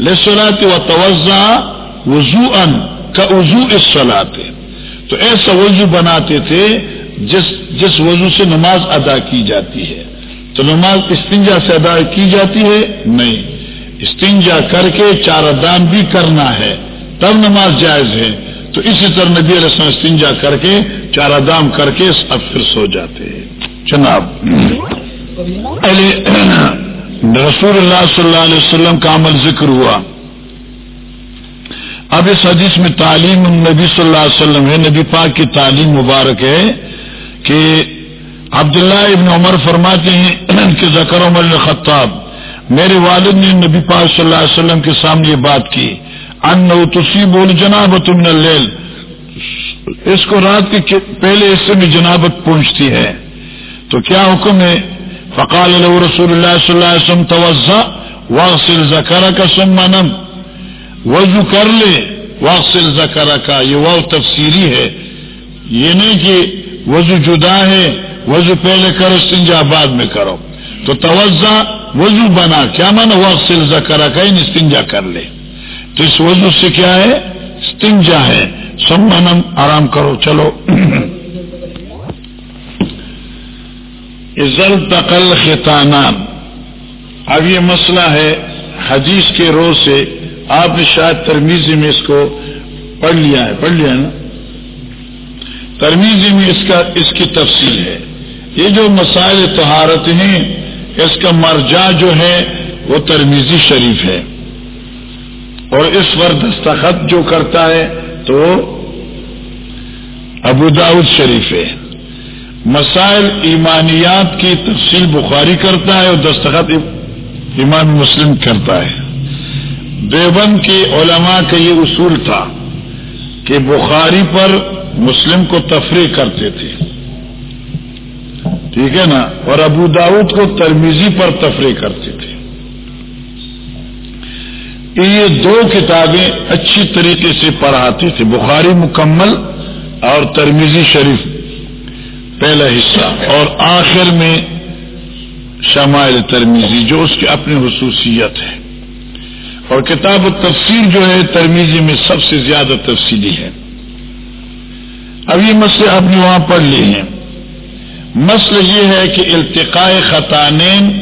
Speaker 1: لسلاتے و توجہ وضو ان کا وضو اس تو ایسا وضو بناتے تھے جس جس وضو سے نماز ادا کی جاتی ہے. تو نماز استنجا سے ادا کی جاتی ہے؟ نہیں. استنجا کر کے چار دان بھی کرنا ہے. تب نماز جائز ہے. تو اسی طرح نبی علیہ السلام استنجا کر کے چار دام کر کے اب پھر سو جاتے ہیں. جناب. رسول اللہ صلی اللہ علیہ وسلم کا عمل ذکر ہوا۔ اب اس حدیث میں تعلیم نبی صلی اللہ علیہ وسلم ہے۔ نبی پاک کی تعلیم مبارک ہے کہ عبداللہ ابن عمر فرماتے ہیں کہ ذکر عمر الخطاب میرے والد نے نبی پاک صلی اللہ علیہ وسلم کے سامنے یہ بات کی ان تسی بول جنابت من اللیل۔ اس کو رات کے پہلے حصے میں جنابت پہنچتی ہے۔ تو کیا حکم ہے؟ فقال له رسول اللہ صلی اللہ علیہ وسلم توزہ واغسل ذکر کا سمنم وضو کر لے واقسل زکرا کا یہ وہ تفسیری ہے. یہ نہیں کہ وضو جدا ہے، وضو پہلے کرو، استنجا بعد میں کرو. تو توجہ وضو بنا. کیا مانا واقسل زکرا کا یعنی ان استنجا کر لے. تو اس وضو سے کیا ہے؟ استنجا ہے. سمنم آرام کرو، چلو. (clears throat) عزل تقل خطانان اب یہ مسئلہ ہے حدیث کے روز سے۔ آپ نے شاید ترمیزی میں اس کو پڑھ لیا ہے۔ پڑھ لیا نا؟ ترمیزی میں اس کا، اس کی تفصیل ہے۔ یہ جو مسائل تہارت ہیں، اس کا مرجع جو ہے، وہ ترمیزی شریف ہے۔ اور اس پر دستخط جو کرتا ہے، تو ابو داود شریف ہے۔ مسائل ایمانیات کی تفصیل بخاری کرتا ہے اور دستخط ایمان مسلم کرتا ہے۔ دیوبند کے علماء کا یہ اصول تھا کہ بخاری پر مسلم کو تفریح کرتے تھے۔ ٹھیک ہے نا؟ اور ابو داود کو ترمیزی پر تفریح کرتے تھے۔ یہ دو کتابیں اچھی طریقے سے پڑھاتی تھی بخاری مکمل اور ترمیزی شریف۔ پہلا حصہ اور آخر میں شمائل ترمیزی جو اس کی اپنی خصوصیت ہے۔ اور کتاب تفسیر جو ہے ترمیزی میں سب سے زیادہ تفصیلی ہے۔ اب یہ مسئلے آپ نے وہاں پڑھ لیے ہیں۔ مسئلہ یہ ہے کہ التقاء خطانین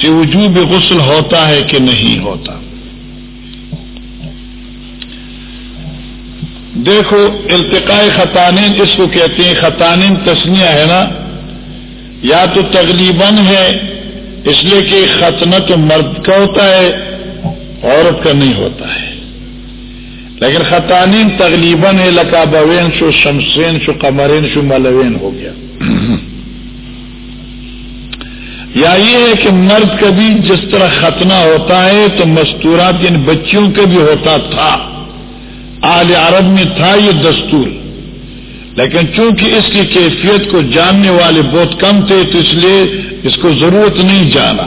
Speaker 1: سے وجوب غسل ہوتا ہے کہ نہیں ہوتا۔ دیکھو، التقاء خطانین، اس کو کہتے ہیں خطانین تسنیہ ہے نا؟ یا تو تغلیباً ہے، اس لیے کہ ختنت مرد کا ہوتا ہے، عورت کا نہیں ہوتا ہے۔ لیکن خطانین تغلیباً لکابوین شو شمسین شو قمرین شو ملوین ہو گیا۔ یا یہ ہے کہ مرد کا بھی جس طرح ختنہ ہوتا ہے، تو مستورات یعنی بچیوں کا بھی ہوتا تھا۔ آل عرب میں تھا یہ دستور۔ لیکن چونکہ اس کی کیفیت کو جاننے والے بہت کم تھے، تو اس لیے اس کو ضرورت نہیں جانا۔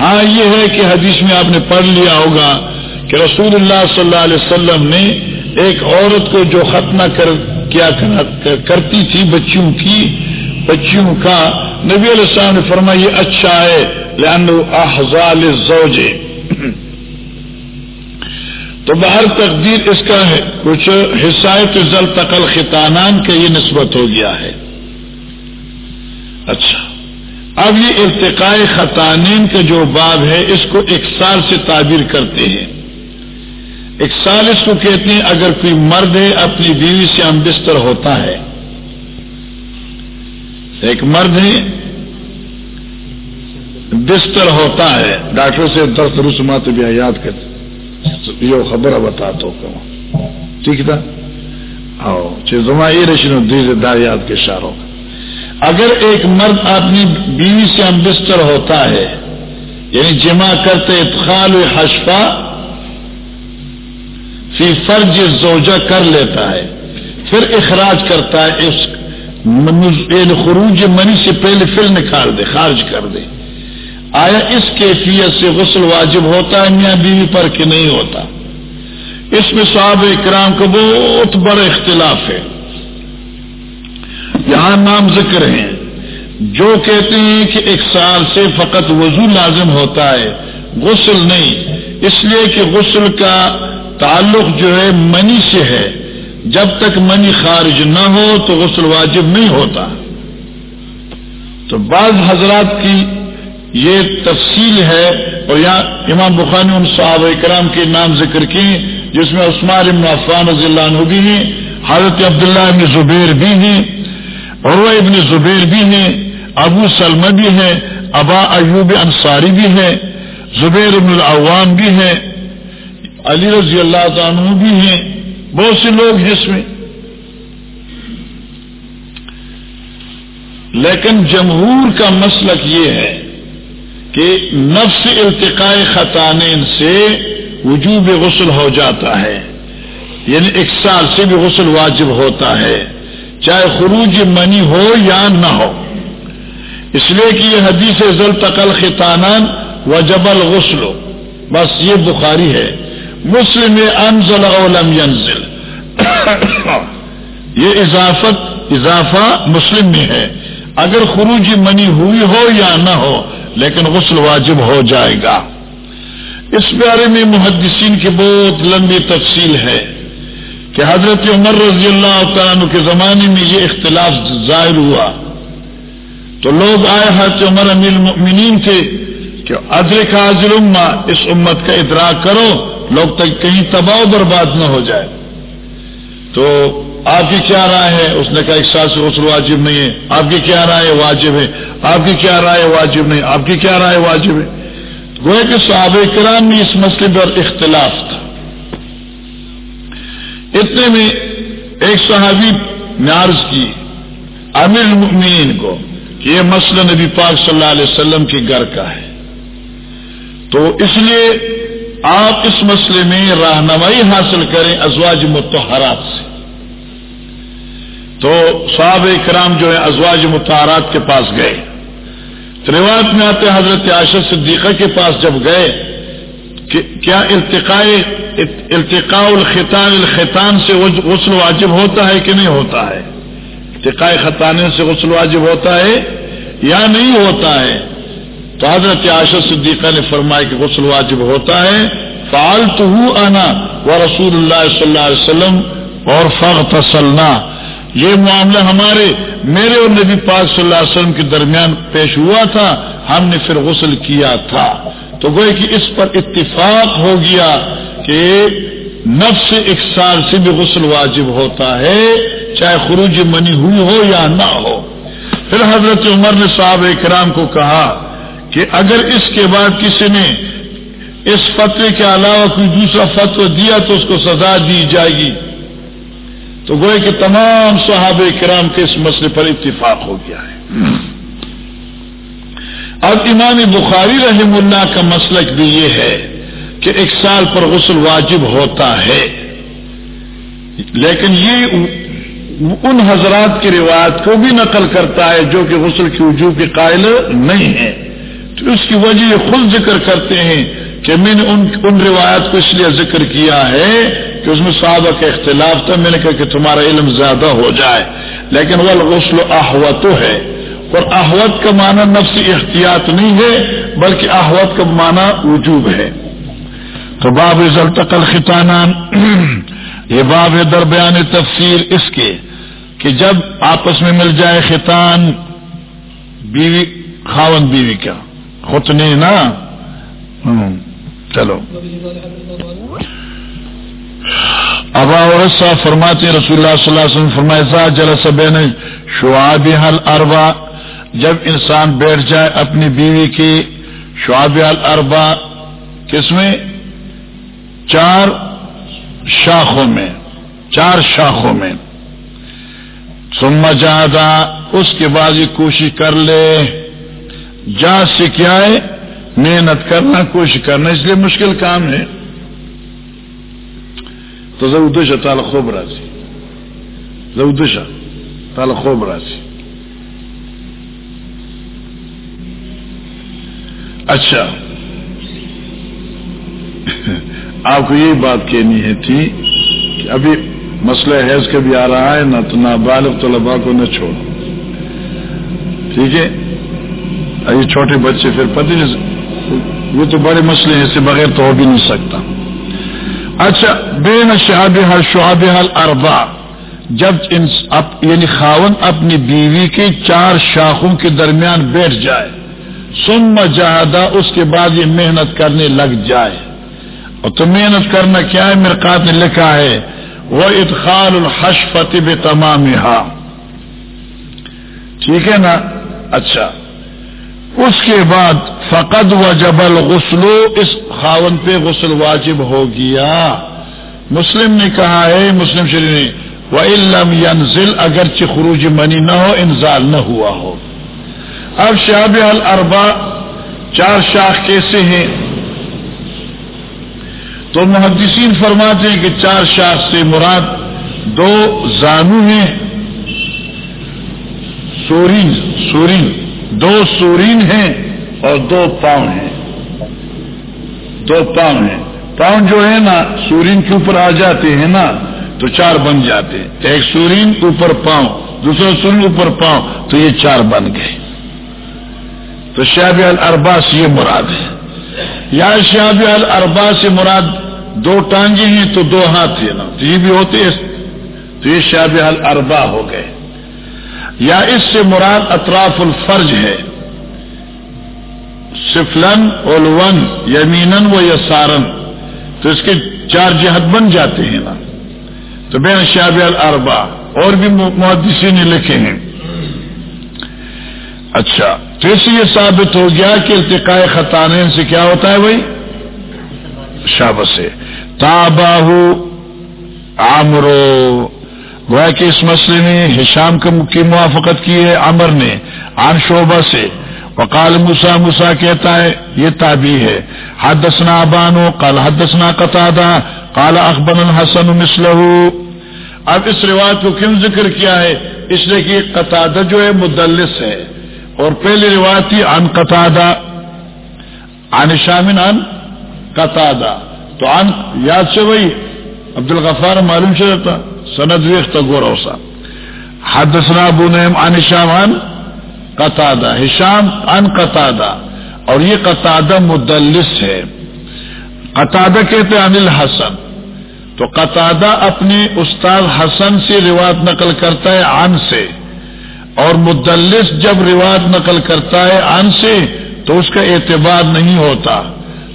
Speaker 1: ہاں یہ ہے کہ حدیث میں آپ نے پڑھ لیا ہوگا کہ رسول اللہ صلی اللہ علیہ وسلم نے ایک عورت کو جو ختمہ کر، کیا کرتی تھی بچیوں کی، بچیوں کا نبی علیہ السلام نے فرمایا، یہ اچھا ہے احزال زوجے تو باہر تقدیر اس کا ہے، کچھ حصائے ضل تقل خطانان کا یہ نسبت ہو گیا ہے۔ اچھا۔ اب یہ ارتقاء خطانین کا جو باب ہے، اس کو ایک سال سے تعبیر کرتے ہیں۔ ایک سال اس کو کہتے ہیں، اگر کوئی مرد ہے، اپنی بیوی سے ہم بستر ہوتا ہے۔ ایک مرد ہے، بستر ہوتا ہے۔ ڈاکٹر سے درد رسومات بھی یاد کر یہ خبر بتا تو ٹھیک تھا زما یہ رشن دار یاد کے اشاروں اگر ایک مرد اپنی بیوی سے ہم بستر ہوتا ہے یعنی جمع کرتے اتخال حشفا فی فرج زوجہ کر لیتا ہے، پھر اخراج کرتا ہے، اس یعنی خروج منی سے پہلے پھر نکال دے، خارج کر دے۔ آیا اس کیفیت سے غسل واجب ہوتا ہے؟ میاں بیوی پر کہ نہیں ہوتا؟ اس میں صحاب اکرام کا بہت بڑا اختلاف ہے۔ یہاں نام ذکر ہیں۔ جو کہتے ہیں کہ ایک سال سے فقط وضو لازم ہوتا ہے، غسل نہیں۔ اس لیے کہ غسل کا تعلق جو ہے منی سے ہے۔ جب تک منی خارج نہ ہو تو غسل واجب نہیں ہوتا۔ تو بعض حضرات کی یہ تفصیل ہے اور یہاں امام بخاری ان صحابہ کرام کے نام ذکر کی جس میں عثمان ابن عفان رضی اللہ عنہ بھی ہیں، حضرت عبداللہ ابن زبیر بھی ہیں، عروہ ابن زبیر بھی ہیں، ابو سلم بھی ہیں، ابا ایوب انصاری بھی ہیں، زبیر ابن العوام بھی ہیں، علی رضی اللہ عنہ بھی ہیں، بہت سے لوگ ہیں اس میں۔ لیکن جمہور کا مسلک یہ ہے کہ نفس التقاء خطانین سے وجوب غسل ہو جاتا ہے۔ یعنی ایک سال سے بھی غسل واجب ہوتا ہے۔ چاہے خروج منی ہو یا نہ ہو۔ اس لیے کہ یہ حدیث ضل تقل خطانان و جبل غسل بس یہ بخاری ہے۔ مسلم انزل لم ينزل (coughs) یہ اضافت، اضافہ مسلم میں ہے۔ اگر خروج منی ہوئی ہو یا نہ ہو لیکن غسل واجب ہو جائے گا۔ اس بارے میں محدثین کی بہت لمبی تفصیل ہے کہ حضرت عمر رضی اللہ تعالیٰ کے زمانے میں یہ اختلاف ظاہر ہوا۔ تو لوگ آئے حضرت عمر امیر المؤمنین تھے کہ ادرک حاضر اما اس امت کا ادراک کرو، لوگ تک کہیں تباہ برباد نہ ہو جائے۔ تو آپ کی کیا رائے ہے؟ اس نے کہا، ایک سال سے غسل واجب نہیں ہے۔ آپ کی کیا رائے واجب ہے؟ آپ کی کیا رائے واجب نہیں؟ آپ کی کیا رائے واجب ہے؟ گوئے کہ صحابہ کرام میں اس مسئلے پر اختلاف تھا۔ اتنے میں ایک صحابی نے عرض کی، امیر المؤمنین کو، کہ یہ مسئلہ نبی پاک صلی اللہ علیہ وسلم کے گھر کا ہے۔ تو اس لیے آپ اس مسئلے میں رہنمائی حاصل کریں ازواج متحرات سے۔ تو صحابہ کرام جو ہے ازواج متحرات کے پاس گئے۔ روایت میں آتے حضرت عاشر صدیقہ کے پاس جب گئے کہ کیا التقاء التقاء الخطان الخطان سے غسل واجب ہوتا ہے کہ نہیں ہوتا ہے؟ التقاء خطانے سے غسل واجب ہوتا ہے یا نہیں ہوتا ہے؟ تو حضرت عاشر صدیقہ نے فرمایا کہ غسل واجب ہوتا ہے۔ فالتو آنا و رسول اللہ صلی اللہ علیہ وسلم اور فخ تسلنا یہ معاملہ ہمارے میرے اور نبی پاک صلی اللہ علیہ وسلم کے درمیان پیش ہوا تھا، ہم نے پھر غسل کیا تھا۔ تو گوئے کہ اس پر اتفاق ہو گیا کہ نفس ایک سال سے بھی غسل واجب ہوتا ہے، چاہے خروج منی ہوئی ہو یا نہ ہو۔ پھر حضرت عمر نے صاحب اکرام کو کہا کہ اگر اس کے بعد کسی نے اس فتوے کے علاوہ کوئی دوسرا فتو دیا تو اس کو سزا دی جائے گی۔ تو گوئے کہ تمام صحابہ کرام کے اس مسئلے پر اتفاق ہو گیا ہے۔ اب امام بخاری رحم اللہ کا مسلک بھی یہ ہے کہ ایک سال پر غسل واجب ہوتا ہے۔ لیکن یہ ان حضرات کی روایت کو بھی نقل کرتا ہے جو کہ غسل کی وجوہ کے قائل نہیں ہے تو اس کی وجہ یہ خود ذکر کرتے ہیں کہ میں نے ان ان روایت کو اس لیے ذکر کیا ہے کہ اس میں صحابہ کا اختلاف تھا، میں نے کہا کہ تمہارا علم زیادہ ہو جائے۔ لیکن وہ غسل احوت ہے۔ اور احوت کا معنی نفس احتیاط نہیں ہے، بلکہ احوت کا معنی وجوب ہے۔ تو باب ضلع خطانان یہ باب ہے دربیان تفسیر اس کے کہ جب آپس میں مل جائے خطان بیوی خاون بیوی کا۔ خطنی نا؟ چلو۔ ابا اور فرماتے رسول اللہ صلی اللہ علیہ وسلم فرمائے جلس بین شعاب حل اربا جب انسان بیٹھ جائے اپنی بیوی کی، شعاب حل اربا کس میں؟ چار شاخوں میں، چار شاخوں میں۔ سما جادا اس کے بعد یہ کوشش کر لے۔ جا سے کیا ہے؟ محنت کرنا، کوشش کرنا، اس لیے مشکل کام ہے۔ تو ضرور تعالی خوب راضی ضرور تعالی خوب راضی اچھا. (laughs) آپ کو یہی بات کہنی ہے تھی کہ ابھی مسئلہ حیض کا بھی آ رہا ہے، نہ تو نہ بالغ طلبا کو نہ چھوڑ ٹھیک ہے؟ یہ چھوٹے بچے پھر پتہ نہیں، وہ تو بڑے مسئلے ہیں، اس سے بغیر تو ہو بھی نہیں سکتا۔ اچھا بے نشاب ہر شعب حل اربا جب یعنی خاون اپنی بیوی کی چار شاخوں کے درمیان بیٹھ جائے سن جہادا اس کے بعد یہ محنت کرنے لگ جائے۔ اور تو محنت کرنا کیا ہے؟ مرکات نے لکھا ہے وہ ادخال الحشفت بے تمام ٹھیک ہے نا؟ اچھا۔ اس کے بعد فقد و جبل غسلو اس خاون پہ غسل واجب ہو گیا۔ مسلم نے کہا ہے مسلم شریف نے وہ علم ینزل اگرچہ خروج منی نہ ہو، انزال نہ ہوا ہو۔ اب شاب الربا چار شاخ کیسے ہیں؟ تو محدثین فرماتے ہیں کہ چار شاخ سے مراد دو زانو ہیں۔ سورین سورین، دو سورین ہیں۔ اور دو پاؤں ہیں۔ دو پاؤں ہیں۔ پاؤں جو ہے نا، سورین کے اوپر آ جاتے ہیں نا، تو چار بن جاتے ہیں۔ ایک سورین اوپر پاؤں، دوسرا سورین اوپر پاؤں، تو یہ چار بن گئے۔ تو شاب الرباس یہ مراد ہے۔ یا شاب الربا سے مراد دو ٹانگیں ہیں تو دو ہاتھ ہیں نا۔ تو یہ بھی ہوتے تو یہ شاب الربا ہو گئے۔ یا اس سے مراد اطراف الفرج ہے۔ سفلن اولون یمین و یسارن۔ تو اس کے چار جہد بن جاتے ہیں۔ نا تو بین شاب الربا اور بھی محدثی نے لکھے ہیں۔ اچھا تو اس یہ ثابت ہو گیا کہ التقاء خطانے سے کیا ہوتا ہے بھائی؟ شاب سے۔ تاباہ آمرو گویا کہ اس مسئلے میں ہشام کی موافقت کی ہے امر نے آن شعبہ سے۔ وقال مسا مسا کہتا ہے، یہ تابی ہے۔ حدثنا بانو کال حدثنا قطع کال اخبر الحسن مسلح اب اس روایت کو کیوں ذکر کیا ہے؟ اس لیے کہ قطع جو ہے، مدلس ہے۔ اور پہلی روایت تھی ان قطع عن شامن ان قطع تو ان یاد سے وہی عبد الغفار معلوم سے رہتا سند ویخت گوروسا حدثنا ابو نعیم عن هشام قطادہ، ہشام ان قطادہ، اور یہ قطادہ مدلس ہے۔ قطادہ کہتے ہیں انل حسن۔ تو قطادہ اپنے استاد حسن سے روایت نقل کرتا ہے ان سے، اور مدلس جب روایت نقل کرتا ہے ان سے، تو اس کا اعتبار نہیں ہوتا۔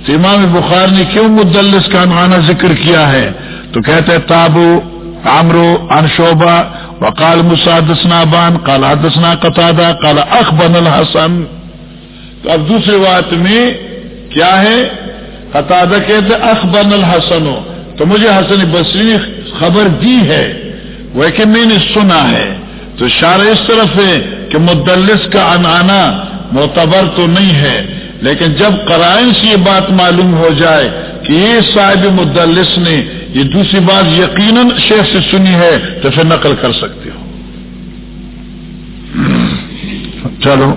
Speaker 1: تو امام بخار نے کیوں مدلس کا معنی ذکر کیا ہے؟ تو کہتے تابو، عمرو عن شعبہ وقال مسادسنا بان، قال حدثنا قطادہ قال اخبن الحسن. تو اب دوسری بات میں کیا ہے؟ قطع کہتے اخبر الحسن. ہو تو مجھے حسن بصری نے خبر دی ہے، وہ کہ میں نے سنا ہے۔ تو شار اس طرف ہے کہ مدلس کا انانا معتبر تو نہیں ہے، لیکن جب قرائن سے یہ بات معلوم ہو جائے کہ یہ صاحب مدلس نے یہ دوسری بات یقیناً شیخ سے سنی ہے تو پھر نقل کر سکتے ہو۔ چلو۔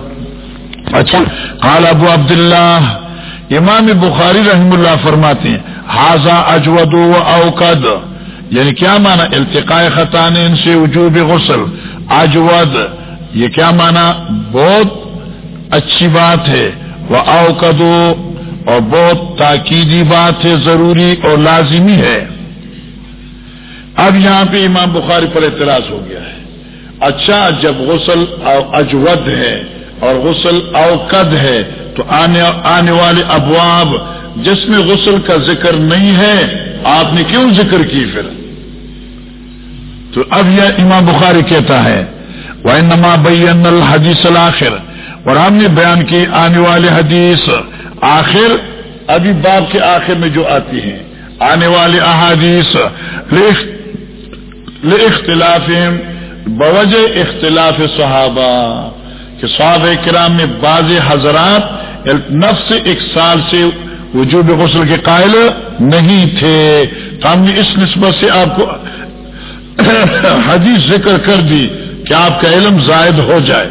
Speaker 1: اچھا۔ قال ابو عبداللہ امام بخاری رحم اللہ فرماتے ہیں حاضا اجود و اوقد. یعنی کیا مانا التقاء خطان ان سے وجوب غسل۔ اجود یہ کیا مانا بہت اچھی بات ہے۔ وہ اوقد اور بہت تاکیدی بات ہے ضروری اور لازمی ہے۔ اب یہاں پہ امام بخاری پر اعتراض ہو گیا ہے۔ اچھا جب غسل اجود ہے اور غسل اوقد ہے، تو آنے آنے والے ابواب جس میں غسل کا ذکر نہیں ہے، آپ نے کیوں ذکر کی پھر؟ تو اب یہ امام بخاری کہتا ہے وہ نما بین الحدیث الآخر۔ اور ہم نے بیان کی آنے والے حدیث آخر۔ ابھی باب کے آخر میں جو آتی ہیں، آنے والے احادیث۔ اختلاف بوجہ اختلاف صحابہ، کہ صحابہ کرام میں بعض حضرات نفس ایک سال سے وجوب غسل کے قائل نہیں تھے۔ تو ہم نے اس نسبت سے آپ کو حدیث ذکر کر دی کہ آپ کا علم زائد ہو جائے۔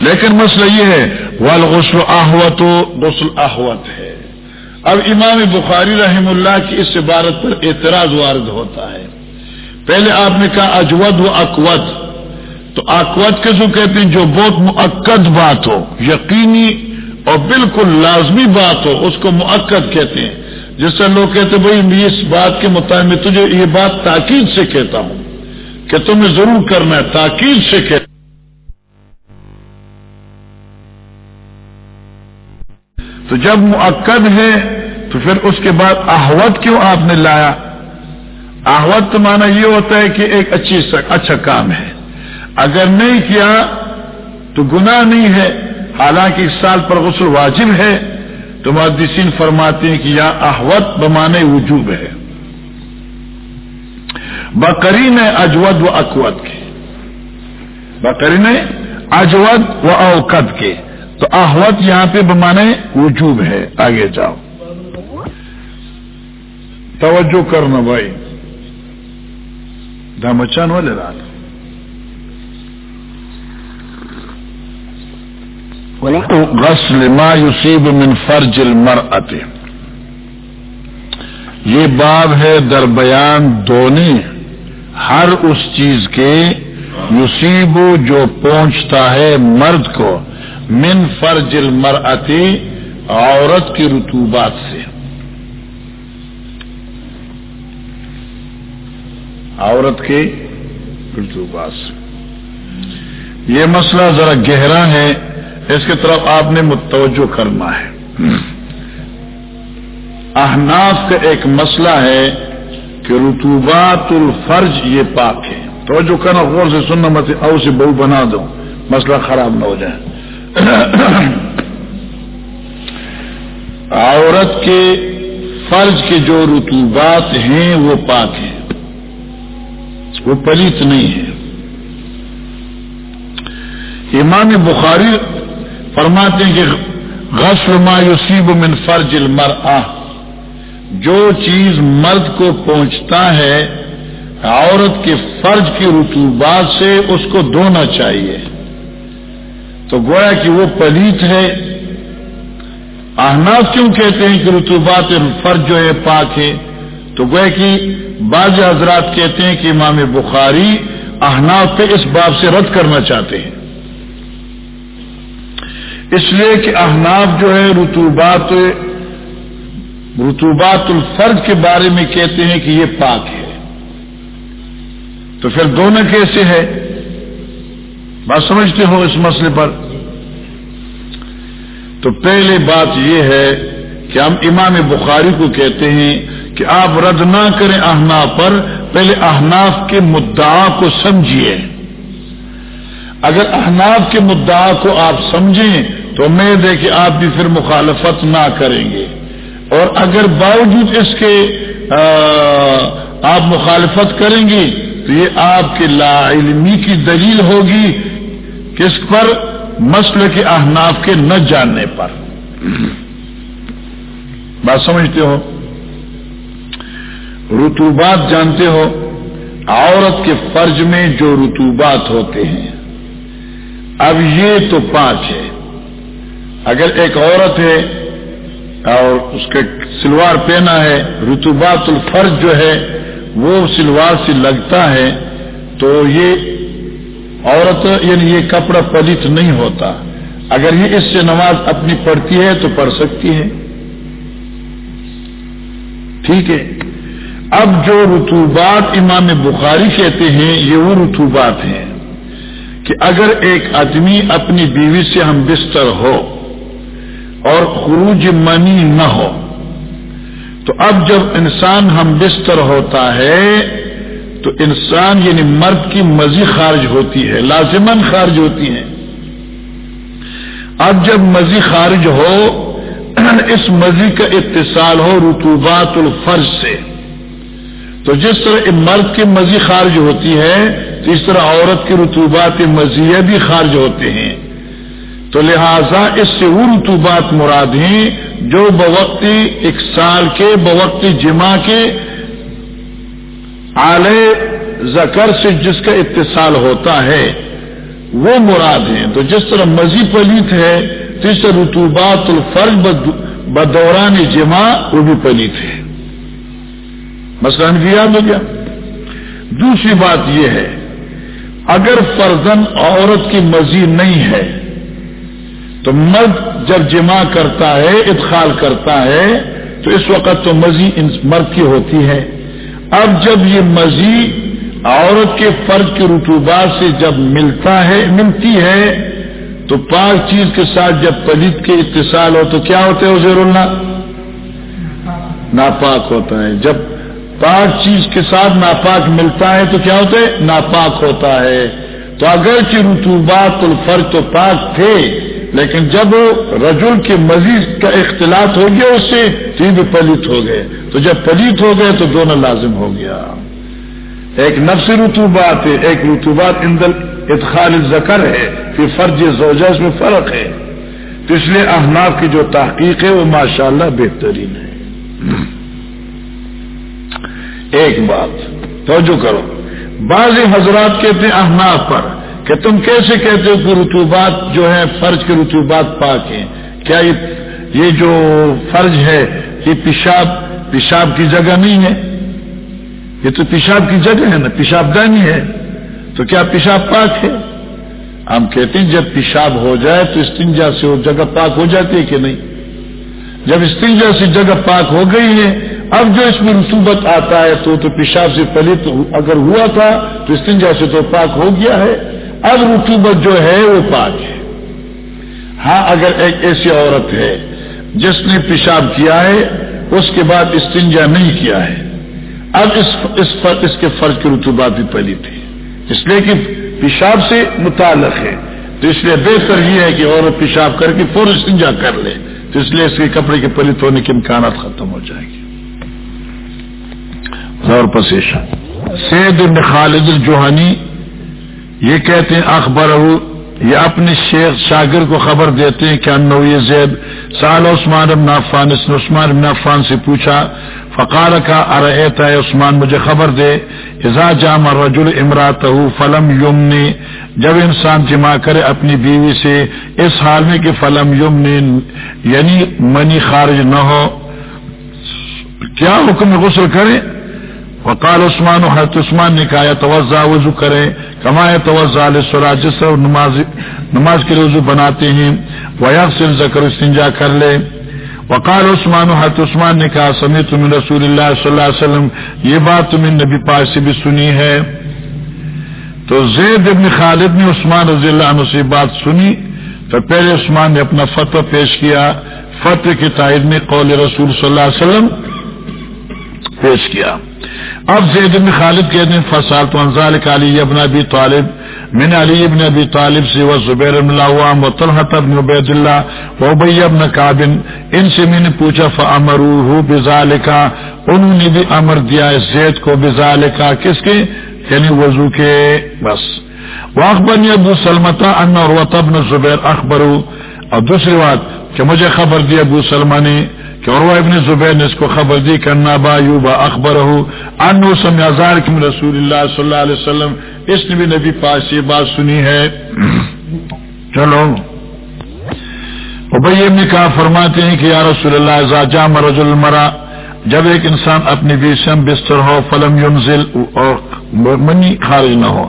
Speaker 1: لیکن مسئلہ یہ ہے، والغسل آہوت غسل آہوت ہے۔ اب امام بخاری رحم اللہ کی اس عبارت پر اعتراض وارد ہوتا ہے۔ پہلے آپ نے کہا اجود و اکوت تو اکوت کسو کہتے ہیں جو بہت معقد بات ہو، یقینی اور بالکل لازمی بات ہو، اس کو معقد کہتے ہیں. جس سے لوگ کہتے بھائی، میں اس بات کے مطابق تجھے یہ بات تاکید سے کہتا ہوں کہ تمہیں ضرور کرنا ہے، تاکید سے کہتا تو جب معقد ہے، تو پھر اس کے بعد احوت کیوں آپ نے لایا؟ احوت تو مانا یہ ہوتا ہے کہ ایک اچھی اچھا کام ہے۔ اگر نہیں کیا تو گناہ نہیں ہے۔ حالانکہ اس سال پر غسل واجب ہے۔ تو محدثین فرماتے ہیں کہ یا احوت بمانے وجوب ہے۔ بکرین اجود و اکوت کے۔ بکرین اجود و اوقد کے۔ تو احوت یہاں پہ بمانے وجوب ہے۔ آگے جاؤ۔ توجہ کرنا بھائی۔ دھمچان والے رات غسل ما یصیب من فرج المرأت یہ باب ہے در بیان دونی. ہر اس چیز کے یوسیب جو پہنچتا ہے مرد کو من فرج المرأتی عورت کی رتوبات سے۔ عورت کی رتوبات سے یہ مسئلہ ذرا گہرا ہے، اس کی طرف آپ نے متوجہ کرنا ہے۔ احناف کا ایک مسئلہ ہے کہ رتوبات الفرج یہ پاک ہے۔ توجہ کرنا، غور سے سننا مت او سے بہو بنا دو مسئلہ خراب نہ ہو جائے۔ عورت کے فرض کے جو رتوبات ہیں وہ پاک ہیں۔ وہ پلیت نہیں ہے۔ امام بخاری فرماتے ہیں کہ غسل ما یصیب من فرج المرأہ جو چیز مرد کو پہنچتا ہے، عورت کے فرج کی رتوبات سے اس کو دھونا چاہیے۔ تو گویا کہ وہ پلیت ہے۔ احناف کیوں کہتے ہیں کہ رتوبات فرج جو ہے پاک ہے؟ تو گویا کہ بعض حضرات کہتے ہیں کہ امام بخاری احناف پہ اس باب سے رد کرنا چاہتے ہیں۔ اس لیے کہ احناف جو ہے رتوبات رتوبات الفرد کے بارے میں کہتے ہیں کہ یہ پاک ہے۔ تو پھر دونوں کیسے ہے بات سمجھتے ہو اس مسئلے پر۔ تو پہلے بات یہ ہے کہ ہم امام بخاری کو کہتے ہیں کہ آپ رد نہ کریں احناف پر، پہلے احناف کے مدعا کو سمجھیے۔ اگر احناف کے مدعا کو آپ سمجھیں تو امید ہے کہ آپ بھی پھر مخالفت نہ کریں گے۔ اور اگر باوجود اس کے آپ مخالفت کریں گی تو یہ آپ کے لا علمی کی دلیل ہوگی کس پر؟ مسل کے احناف کے نہ جاننے پر۔ بات سمجھتے ہو؟ رتوبات جانتے ہو، عورت کے فرج میں جو رتوبات ہوتے ہیں۔ اب یہ تو پانچ ہے۔ اگر ایک عورت ہے اور اس کے سلوار پہنا ہے رتوبات الفرج جو ہے، وہ سلوار سے لگتا ہے، تو یہ عورت یعنی یہ کپڑا پلت نہیں ہوتا۔ اگر یہ اس سے نماز اپنی پڑھتی ہے تو پڑھ سکتی ہے۔ ٹھیک ہے۔ اب جو رتوبات امام بخاری کہتے ہیں، یہ وہ رتوبات ہیں کہ اگر ایک آدمی اپنی بیوی سے ہم بستر ہو اور خروج منی نہ ہو، تو اب جب انسان ہم بستر ہوتا ہے، تو انسان یعنی مرد کی مزی خارج ہوتی ہے لازمن خارج ہوتی ہے اب جب مزی خارج ہو، (clears throat) اس مزی کا اتصال ہو رتوبات الفرض سے۔ تو جس طرح مرد کی مزی خارج ہوتی ہے، تو اس طرح عورت کی رتوبات مزیہ بھی خارج ہوتے ہیں۔ تو لہذا اس سے وہ رتوبات مراد ہیں جو بوقتی ایک سال کے بوقتی جمع کے اعلی زکر سے جس کا اتصال ہوتا ہے، وہ مراد ہیں۔ تو جس طرح مزی پلیت ہے، تو اس طرح رتوبات الفرق بدوران جمع وہ بھی پلیت ہے۔ مسئلہ یاد ہو گیا۔ دوسری بات یہ ہے، اگر فرزن عورت کی مزی نہیں ہے، تو مرد جب جمع کرتا ہے، ادخال کرتا ہے، تو اس وقت تو مزی مرد کی ہوتی ہے۔ اب جب یہ مزی عورت کے فرد کی رتوبات سے جب ملتا ہے، ملتی ہے، تو پاک چیز کے ساتھ جب پلیت کے اتصال ہو، تو کیا ہوتے ہو زیر اللہ؟ ناپاک ہوتا ہے۔ جب پاک چیز کے ساتھ ناپاک ملتا ہے تو کیا ہوتا ہے؟ ناپاک ہوتا ہے۔ تو اگرچہ رتوبات الفرق تو پاک تھے، لیکن جب رجل کے مزید کا اختلاط ہو گیا، اس سے تو بھی پلیت ہو گئے۔ تو جب پلیت ہو گئے تو دونوں لازم ہو گیا۔ ایک نفس رتوبات ہے، ایک رتوبات اندر ادخال ذکر ہے پھر فرض زوجہ میں فرق ہے۔ تو اس لیے احناف کی جو تحقیق ہے، وہ ماشاءاللہ بہترین ہے۔ ایک بات، توجہ کرو۔ بعض حضرات کہتے ہیں احناف پر، کہ تم کیسے کہتے ہو کہ رتوبات جو ہے فرض کے رتوبات پاک ہیں؟ کیا یہ جو فرض ہے، یہ پیشاب پیشاب کی جگہ نہیں ہے؟ یہ تو پیشاب کی جگہ ہے نا پیشاب دانی ہے۔ تو کیا پیشاب پاک ہے؟ ہم کہتے ہیں جب پیشاب ہو جائے تو استنجا سے وہ جگہ پاک ہو جاتی ہے کہ نہیں؟ جب استنجا سے جگہ پاک ہو گئی ہے اب جو اس میں رسوبت آتا ہے تو تو پیشاب سے پہلے تو اگر ہوا تھا تو استنجا سے تو پاک ہو گیا ہے۔ اب رتوبت جو ہے وہ پاک ہے۔ ہاں اگر ایک ایسی عورت ہے جس نے پیشاب کیا ہے اس کے بعد استنجا نہیں کیا ہے۔ اب اس اس, اس کے فرض کی رتوبات بھی پہلی تھی اس لیے کہ پیشاب سے متعلق ہے۔ تو اس لیے بہتر یہ ہے کہ عورت پیشاب کر کے فور استنجا کر لے۔ تو اس لیے اس کے کپڑے کے پلت ہونے کے امکانات ختم ہو جائیں گے۔ سید خالد الجوہانی یہ کہتے ہیں اخبر یہ اپنے شیخ شاگر کو خبر دیتے ہیں کہ انو یہ زید سال عثمان ابن عفان، اس نے عثمان ابن عفان سے پوچھا فقار کا ارتا ہے عثمان، مجھے خبر دے ازا جام رجل امرات فلم یمنی، جب انسان جمع کرے اپنی بیوی سے، اس حال میں کہ فلم یمنی یعنی منی خارج نہ ہو، کیا حکم غسل کرے؟ وقال عثمان و حضرت عثمان نے کہا توجہ وضو کرے کمائے توجہ جس طرح نماز نماز کے وضو بناتے ہیں۔ وہ صرف ذکر استنجا کر لے وقال عثمان و حضرت عثمان نے کہا سمی تم رسول اللہ صلی اللہ علیہ وسلم، یہ بات تمہیں نبی پاک سے بھی سنی ہے۔ تو زید ابن خالد نے عثمان رضی اللہ عنہ سے بات سنی۔ تو پہلے عثمان نے اپنا فتح پیش کیا۔ فتح کی تائید نے قول رسول صلی اللہ علیہ وسلم پیش کیا۔ اب زید بن خالد کے دن فصال تو انزال علی ابن ابی طالب، من علی ابن ابی طالب سے وہ زبیر بن العوام و طلحت بن عبید اللہ و ابی ابن کابن ان سے میں نے پوچھا فامروہ بذالکا انہوں نے بھی امر دیا اس زید کو بذالکا کس کے؟ یعنی وضو کے، بس۔ واخبرنی ابو سلمتا ان عروت ابن زبیر اخبرو اور دوسری بات، کہ مجھے خبر دی ابو سلمہ نے کہ عروہ ابن زبیر نے اس کو خبر دی کہ نابا یوبا اخبر ہو انو سمع ازار کی رسول اللہ صلی اللہ علیہ وسلم۔ اس نے بھی نبی پاس یہ بات سنی ہے۔ (clears throat) چلو۔ ابئی ابن کہا فرماتے ہیں کہ یا رسول اللہ ازا جام رجل مرا جب ایک انسان اپنی بیسم بستر ہو، فلم ينزل اور منی خارج نہ ہو۔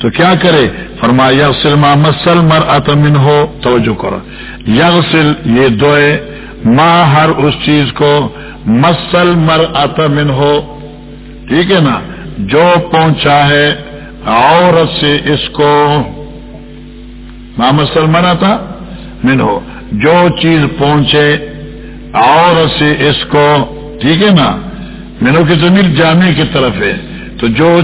Speaker 1: تو کیا کرے؟ فرما یغسل ما مسل مر اتمن ہو توجہ کرو۔ یغسل یہ دوئے ما ہر اس چیز کو مسل مر اتمن ہو ٹھیک ہے نا؟ جو پہنچا ہے عورت سے اس کو ماں مسل منا تھا من ہو جو چیز پہنچے عورت سے اس کو، ٹھیک ہے نا؟ مینو کی زمین جامع کی طرف ہے۔ تو جو